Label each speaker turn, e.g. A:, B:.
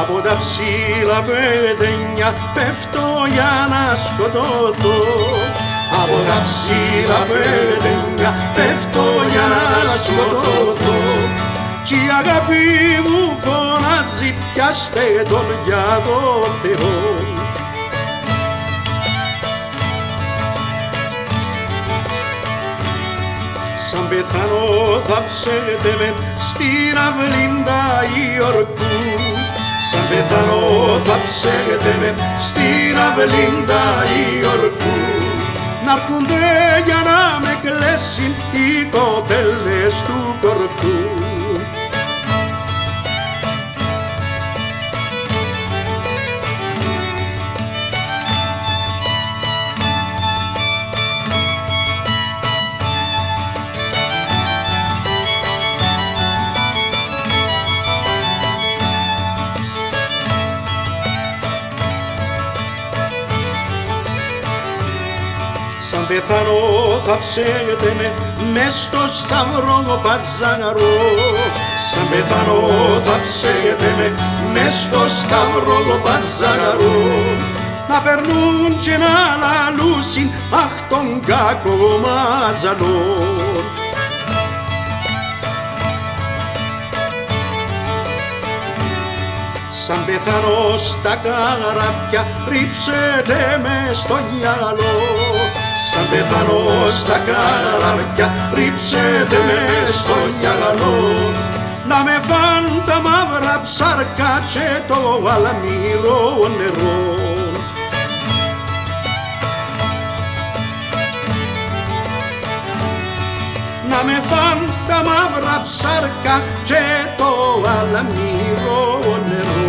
A: Από τα ψήλα πετένια πέφτω για να σκοτώθω Από τα ψήλα πετένια πέφτω για να σκοτώθω Κι η αγάπη μου φωνάζει πιάστε τον για το Θεό Σαν πεθάνω θα ψέτε με στην αυλήντα Ιορκού Σαν πεθάνω θα ψέτε με στην αυλήντα Ιορκού Να έρχονται για να με κλέσουν οι κοπέλες του κορκού Σαν πεθανώ θα ψέγεται με μες στο σταυρό παζαγαρό Σαν πεθανώ θα ψέγεται με μες στο σταυρό παζαγαρό να περνούν και να λαλούσιν αχ τον κακό μαζανόν Σαν πεθανώ στα καράβια ρίψετε με στο γυαλό Σαν πεθανώ στα καράβια ρίψετε με στο γυαλό. Να με φαν τα μαύρα ψάρκα και το αλμύρο νερό. Να με φαν τα μαύρα ψάρκα και το αλμύρο νερό